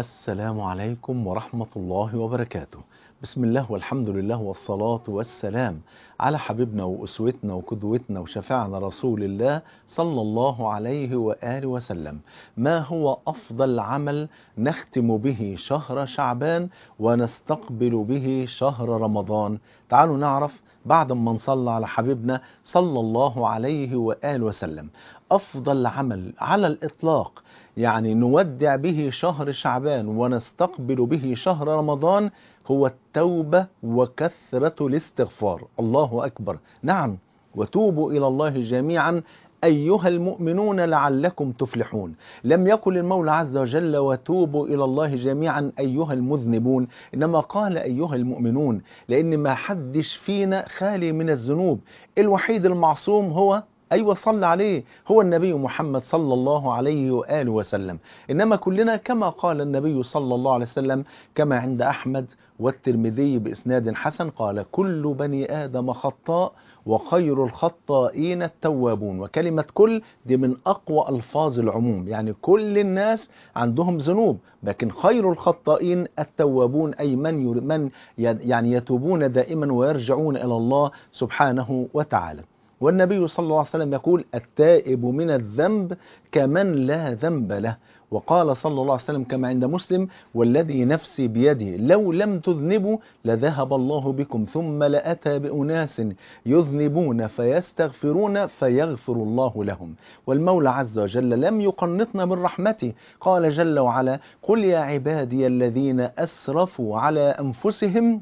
السلام عليكم ورحمة الله وبركاته. بسم الله والحمد لله والصلاة والسلام على حبيبنا وأسوتنا وقدوتنا وشفاعنا رسول الله صلى الله عليه وآله وسلم. ما هو أفضل عمل نختم به شهر شعبان ونستقبل به شهر رمضان؟ تعالوا نعرف بعد ما نصلى على حبيبنا صلى الله عليه وآله وسلم. أفضل عمل على الإطلاق يعني نودع به شهر شعبان ونستقبل به شهر رمضان هو التوبة وكثرة الاستغفار. الله أكبر. نعم وتوبوا إلى الله جميعا. أيها المؤمنون لعلكم تفلحون. لم يقل المولى عز وجل وتوبوا إلى الله جميعا أيها المذنبون. إنما قال أيها المؤمنون لأن ما حدش فينا خالي من الذنوب. الوحيد المعصوم هو أيوة صلى عليه. هو النبي محمد صلى الله عليه وآله وسلم. إنما كلنا كما قال النبي صلى الله عليه وسلم كما عند أحمد والترمذي بإسناد حسن قال كل بني آدم خطاء وخير الخطائين التوابون. وكلمة كل دي من أقوى ألفاظ العموم. يعني كل الناس عندهم ذنوب لكن خير الخطائين التوابون أي من. من يعني يتوبون دائما ويرجعون إلى الله سبحانه وتعالى. والنبي صلى الله عليه وسلم يقول التائب من الذنب كمن لا ذنب له. وقال صلى الله عليه وسلم كما عند مسلم والذي نفسي بيده لو لم تذنبوا لذهب الله بكم ثم لأتى بأناس يذنبون فيستغفرون فيغفر الله لهم. والمولى عز وجل لم يقنطنا من رحمته. قال جل وعلا قل يا عبادي الذين أسرفوا على أنفسهم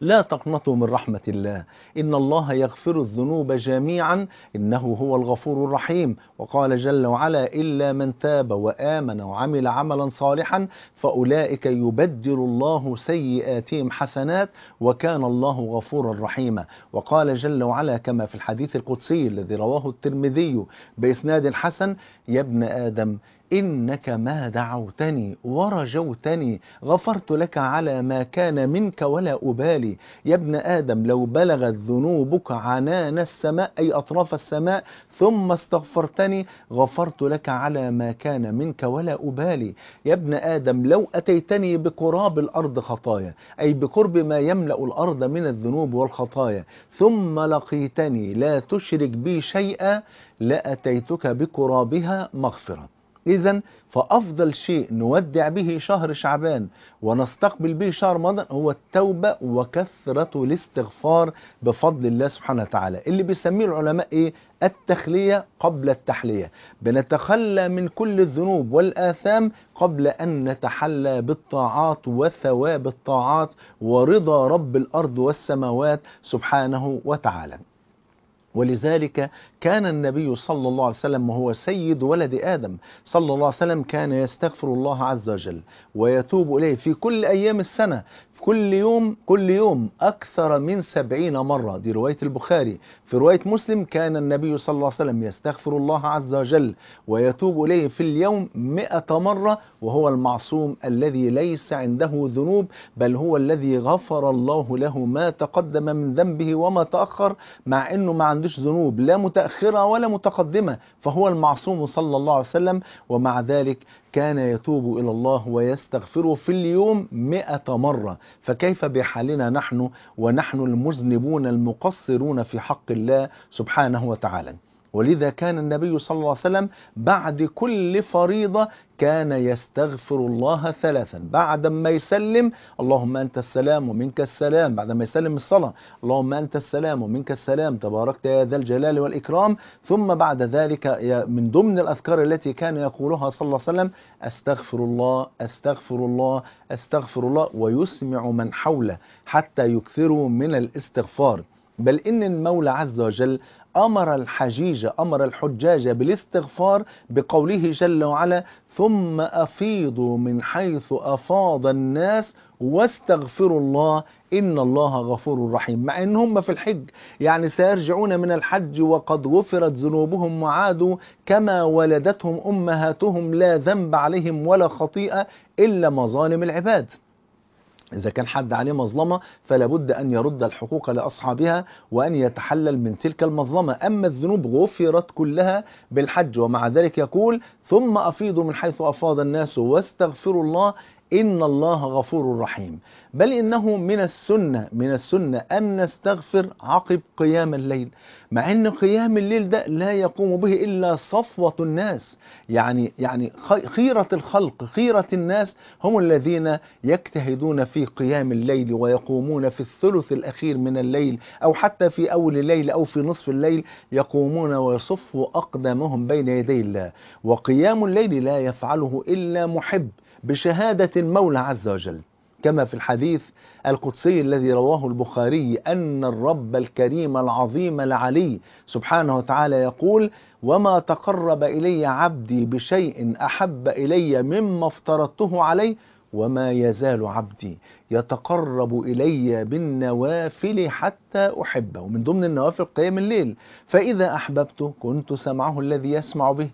لا تقنطوا من رحمة الله. إن الله يغفر الذنوب جميعا. إنه هو الغفور الرحيم. وقال جل وعلا إلا من تاب وآمن وعمل عملا صالحا فأولئك يبدل الله سيئاتهم حسنات وكان الله غفورا رحيما. وقال جل وعلا كما في الحديث القدسي الذي رواه الترمذي بإسناد حسن يا ابن آدم إنك ما دعوتني ورجوتني غفرت لك على ما كان منك ولا أبالي. يا ابن آدم لو بلغت ذنوبك عنان السماء أي أطراف السماء ثم استغفرتني غفرت لك على ما كان منك ولا أبالي. يا ابن آدم لو أتيتني بقراب الأرض خطايا أي بقرب ما يملأ الأرض من الذنوب والخطايا ثم لقيتني لا تشرك بي شيئا لأتيتك بقرابها مغفرة. إذا فأفضل شيء نودع به شهر شعبان ونستقبل به شهر رمضان هو التوبة وكثرة الاستغفار بفضل الله سبحانه وتعالى اللي بيسميه العلماء إيه؟ التخلية قبل التحلية بنتخلى من كل الذنوب والآثام قبل أن نتحلى بالطاعات وثواب الطاعات ورضا رب الأرض والسماوات سبحانه وتعالى ولذلك كان النبي صلى الله عليه وسلم وهو سيد ولد آدم صلى الله عليه وسلم كان يستغفر الله عز وجل ويتوب إليه في كل أيام السنة كل يوم كل يوم أكثر من سبعين مرة. دي رواية البخاري. في رواية مسلم كان النبي صلى الله عليه وسلم يستغفر الله عز وجل ويتوب إليه في اليوم مئة مرة وهو المعصوم الذي ليس عنده ذنوب بل هو الذي غفر الله له ما تقدم من ذنبه وما تأخر مع أنه ما عندوش ذنوب لا متأخرة ولا متقدمة فهو المعصوم صلى الله عليه وسلم ومع ذلك كان يتوب إلى الله ويستغفره في اليوم مئة مرة. فكيف بحالنا نحن ونحن المذنبون المقصرون في حق الله سبحانه وتعالى؟ ولذا كان النبي صلى الله عليه وسلم بعد كل فريضة كان يستغفر الله ثلاثا. بعد ما يسلم اللهم أنت السلام ومنك السلام. بعد ما يسلم الصلاة اللهم أنت السلام ومنك السلام. تباركت يا ذا الجلال والإكرام. ثم بعد ذلك من ضمن الأذكار التي كان يقولها صلى الله عليه وسلم أستغفر الله أستغفر الله أستغفر الله ويسمع من حوله حتى يكثروا من الاستغفار. بل إن المولى عز وجل أمر الحجيج أمر الحجاج بالاستغفار بقوله جل وعلا ثم أفيضوا من حيث أفاض الناس واستغفروا الله إن الله غفور رحيم. مع إن هم في الحج يعني سيرجعون من الحج وقد غفرت ذنوبهم وعادوا كما ولدتهم أمهاتهم لا ذنب عليهم ولا خطيئة إلا مظالم العباد. إذا كان حد عليه مظلمة فلا بد أن يرد الحقوق لأصحابها وأن يتحلل من تلك المظلمة. أما الذنوب غفرت كلها بالحج ومع ذلك يقول ثم أفيضوا من حيث أفاض الناس واستغفروا الله إن الله غفور رحيم. بل إنه من السنة من السنة أن نستغفر عقب قيام الليل. مع أن قيام الليل ده لا يقوم به إلا صفوة الناس. يعني يعني خيرة الخلق خيرة الناس هم الذين يجتهدون في قيام الليل ويقومون في الثلث الأخير من الليل أو حتى في أول الليل أو في نصف الليل يقومون ويصفوا أقدامهم بين يدي الله. وقيام الليل لا يفعله إلا محب. بشهادة المولى عز وجل. كما في الحديث القدسي الذي رواه البخاري أن الرب الكريم العظيم العلي سبحانه وتعالى يقول وما تقرب إلي عبدي بشيء أحب إلي مما افترضته عليه وما يزال عبدي يتقرب إلي بالنوافل حتى أحبه ومن ضمن النوافل قيام الليل فإذا أحببته كنت سمعه الذي يسمع به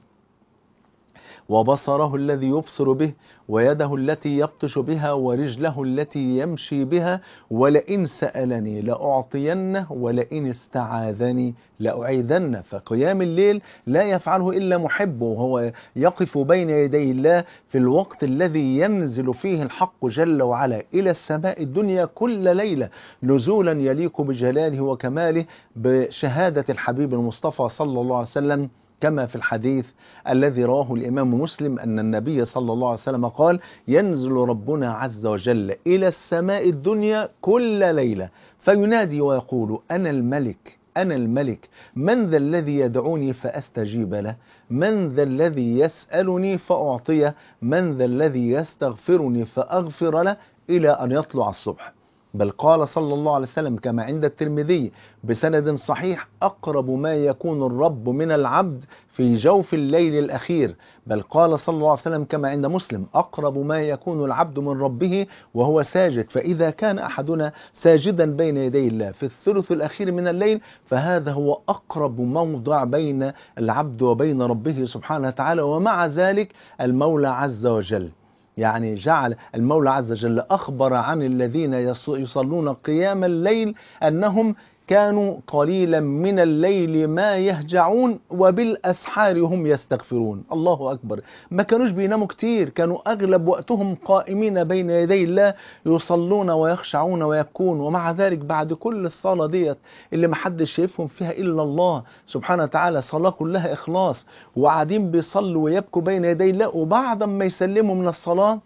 وبصره الذي يبصر به ويده التي يبطش بها ورجله التي يمشي بها ولئن سألني لأعطينه ولئن استعاذني لأعيذنه. فقيام الليل لا يفعله إلا محب وهو يقف بين يدي الله في الوقت الذي ينزل فيه الحق جل وعلا إلى السماء الدنيا كل ليلة. نزولا يليق بجلاله وكماله بشهادة الحبيب المصطفى صلى الله عليه وسلم كما في الحديث الذي رواه الإمام مسلم أن النبي صلى الله عليه وسلم قال ينزل ربنا عز وجل إلى السماء الدنيا كل ليلة فينادي ويقول أنا الملك أنا الملك من ذا الذي يدعوني فأستجيب له من ذا الذي يسألني فأعطيه من ذا الذي يستغفرني فأغفر له إلى أن يطلع الصبح. بل قال صلى الله عليه وسلم كما عند الترمذي بسند صحيح أقرب ما يكون الرب من العبد في جوف الليل الأخير. بل قال صلى الله عليه وسلم كما عند مسلم أقرب ما يكون العبد من ربه وهو ساجد. فإذا كان أحدنا ساجدا بين يدي الله في الثلث الأخير من الليل فهذا هو أقرب موضع بين العبد وبين ربه سبحانه وتعالى. ومع ذلك المولى عز وجل. يعني جعل المولى عز وجل أخبر عن الذين يصلون قيام الليل أنهم كانوا قليلا من الليل ما يهجعون وبالأسحار هم يستغفرون. الله أكبر. ما كانوش بيناموا كتير كانوا أغلب وقتهم قائمين بين يدي الله يصلون ويخشعون ويبكون. ومع ذلك بعد كل الصلاة ديت اللي محدش شايفهم فيها إلا الله سبحانه وتعالى صلاة كلها إخلاص. وقاعدين بيصلوا ويبكوا بين يدي الله وبعد ما يسلموا من الصلاة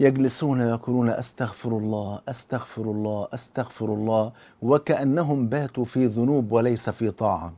يجلسون ويقولون أستغفر الله أستغفر الله أستغفر الله وكأنهم باتوا في ذنوب وليس في طاعة.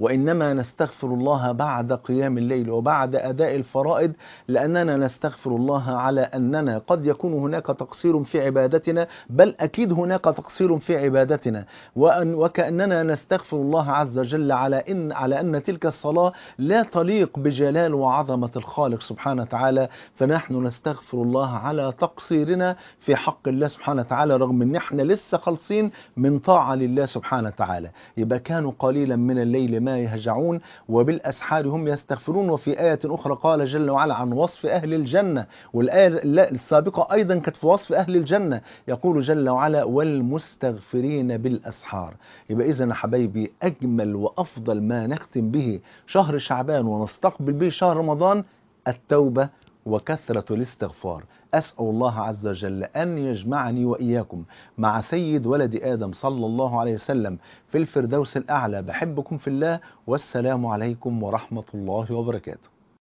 وإنما نستغفر الله بعد قيام الليل وبعد أداء الفرائض لأننا نستغفر الله على أننا قد يكون هناك تقصير في عبادتنا بل أكيد هناك تقصير في عبادتنا. وأن وكأننا نستغفر الله عز وجل على إن على أن تلك الصلاة لا تليق بجلال وعظمة الخالق سبحانه وتعالى. فنحن نستغفر الله على تقصيرنا في حق الله سبحانه وتعالى رغم أن إحنا لسه خالصين من طاعة لله سبحانه وتعالى. يبقى كانوا قليلا من الليل ما يهجعون وبالأسحار هم يستغفرون. وفي آية أخرى قال جل وعلا عن وصف أهل الجنة والآية السابقة أيضا كانت في وصف أهل الجنة. يقول جل وعلا والمستغفرين بالأسحار. يبقى إذا يا حبايبي أجمل وأفضل ما نختم به شهر شعبان ونستقبل به شهر رمضان التوبة وكثرة الاستغفار. أسأل الله عز وجل أن يجمعني وإياكم مع سيد ولد آدم صلى الله عليه وسلم في الفردوس الأعلى. بحبكم في الله. والسلام عليكم ورحمة الله وبركاته.